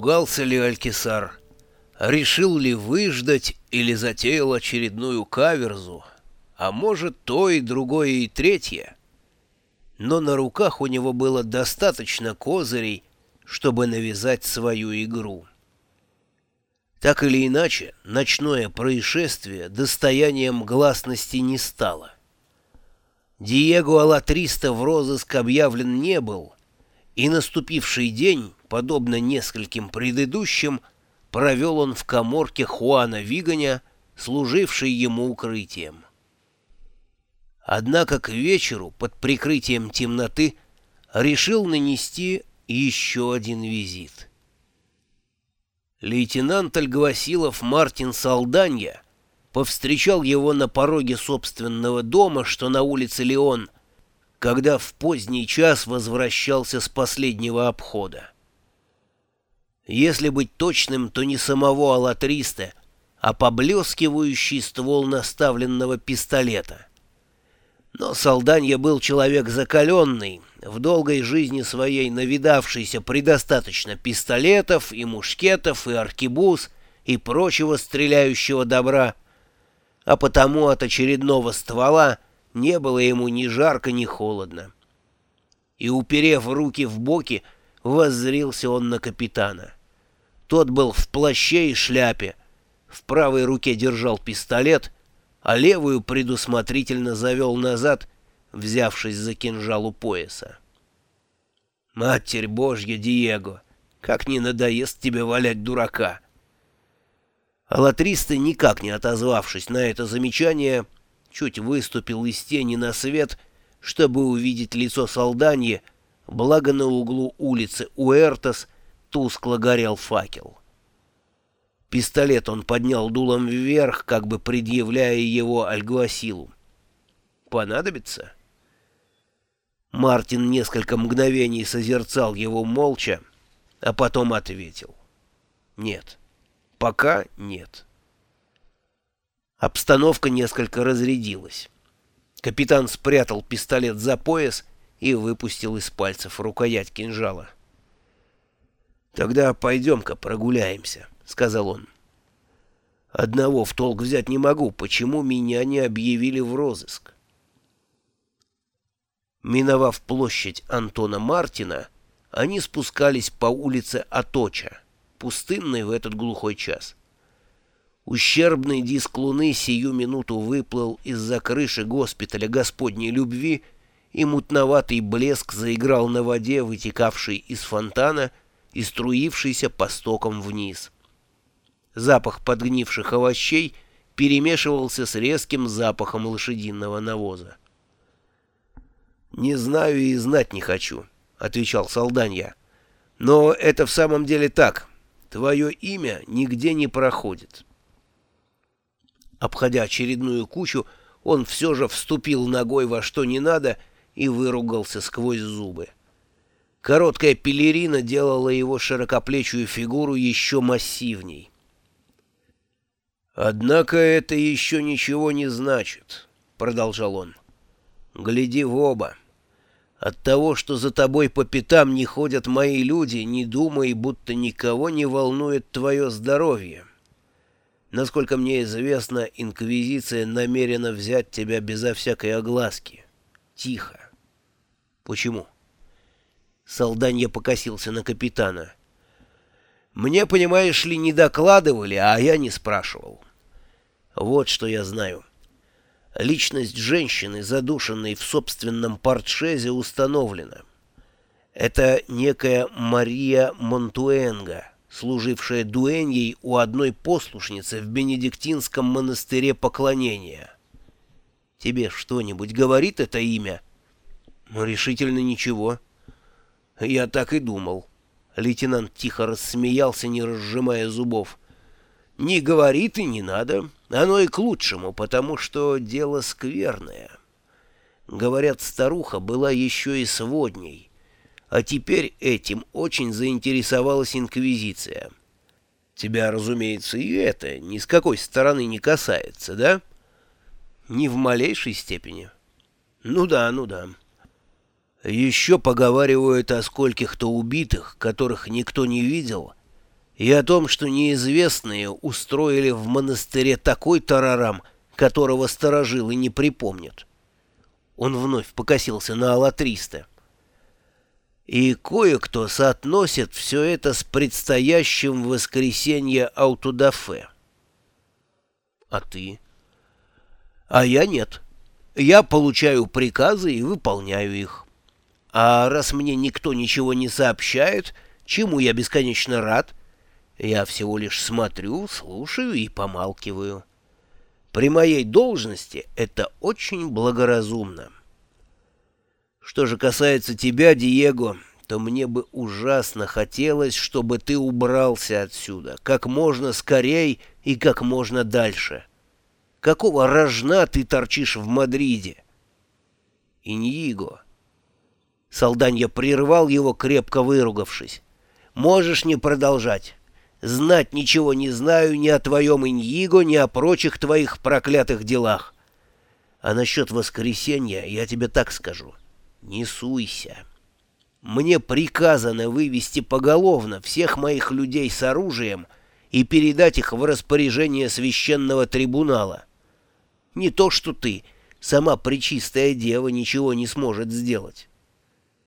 Испугался ли Алькисар? Решил ли выждать или затеял очередную каверзу? А может, то и другое и третье? Но на руках у него было достаточно козырей, чтобы навязать свою игру. Так или иначе, ночное происшествие достоянием гласности не стало. Диего Алатриста в розыск объявлен не был, и наступивший день, подобно нескольким предыдущим, провел он в коморке Хуана Виганя, служившей ему укрытием. Однако к вечеру, под прикрытием темноты, решил нанести еще один визит. Лейтенант Альгвасилов Мартин Салданья повстречал его на пороге собственного дома, что на улице Леон, когда в поздний час возвращался с последнего обхода. Если быть точным, то не самого Алатриста, а поблескивающий ствол наставленного пистолета. Но Салданья был человек закаленный, в долгой жизни своей навидавшийся предостаточно пистолетов и мушкетов и аркебуз и прочего стреляющего добра, а потому от очередного ствола не было ему ни жарко, ни холодно. И, уперев руки в боки, воззрился он на капитана. Тот был в плаще и шляпе, в правой руке держал пистолет, а левую предусмотрительно завел назад, взявшись за кинжал у пояса. «Матерь Божья, Диего, как не надоест тебе валять дурака!» Алатриста, никак не отозвавшись на это замечание, чуть выступил из тени на свет, чтобы увидеть лицо Салданьи, благо на углу улицы Уэртос тускло горел факел. Пистолет он поднял дулом вверх, как бы предъявляя его Альгуасилу. «Понадобится?» Мартин несколько мгновений созерцал его молча, а потом ответил. «Нет, пока нет». Обстановка несколько разрядилась. Капитан спрятал пистолет за пояс и выпустил из пальцев рукоять кинжала. «Тогда пойдем-ка прогуляемся», — сказал он. «Одного в толк взять не могу, почему меня не объявили в розыск?» Миновав площадь Антона Мартина, они спускались по улице Аточа, пустынной в этот глухой час. Ущербный диск луны сию минуту выплыл из-за крыши госпиталя Господней любви, и мутноватый блеск заиграл на воде, вытекавшей из фонтана и струившейся по стокам вниз. Запах подгнивших овощей перемешивался с резким запахом лошадиного навоза. «Не знаю и знать не хочу», — отвечал Салданья. «Но это в самом деле так. Твое имя нигде не проходит». Обходя очередную кучу, он все же вступил ногой во что не надо и выругался сквозь зубы. Короткая пелерина делала его широкоплечую фигуру еще массивней. «Однако это еще ничего не значит», — продолжал он. «Гляди в оба. От того, что за тобой по пятам не ходят мои люди, не думай, будто никого не волнует твое здоровье. Насколько мне известно, Инквизиция намерена взять тебя безо всякой огласки. Тихо. Почему?» Солданья покосился на капитана. «Мне, понимаешь ли, не докладывали, а я не спрашивал. Вот что я знаю. Личность женщины, задушенной в собственном портшезе, установлена. Это некая Мария Монтуэнга, служившая дуэньей у одной послушницы в Бенедиктинском монастыре поклонения. Тебе что-нибудь говорит это имя?» «Решительно ничего». «Я так и думал». Лейтенант тихо рассмеялся, не разжимая зубов. «Не говорит и не надо. Оно и к лучшему, потому что дело скверное. Говорят, старуха была еще и сводней, а теперь этим очень заинтересовалась Инквизиция. Тебя, разумеется, и это ни с какой стороны не касается, да?» «Ни в малейшей степени». «Ну да, ну да». Еще поговаривают о скольких-то убитых, которых никто не видел, и о том, что неизвестные устроили в монастыре такой тарарам, которого сторожилы не припомнят. Он вновь покосился на Аллатриста. И кое-кто соотносит все это с предстоящим воскресенье Аутудафе. А ты? А я нет. Я получаю приказы и выполняю их. А раз мне никто ничего не сообщает, чему я бесконечно рад, я всего лишь смотрю, слушаю и помалкиваю. При моей должности это очень благоразумно. Что же касается тебя, Диего, то мне бы ужасно хотелось, чтобы ты убрался отсюда как можно скорей и как можно дальше. Какого рожна ты торчишь в Мадриде? Иньиго. Салданья прервал его, крепко выругавшись. Можешь не продолжать. Знать ничего не знаю ни о твоем Иньиго, ни о прочих твоих проклятых делах. А насчет воскресенья я тебе так скажу. Не суйся. Мне приказано вывести поголовно всех моих людей с оружием и передать их в распоряжение священного трибунала. Не то что ты, сама пречистая дева ничего не сможет сделать.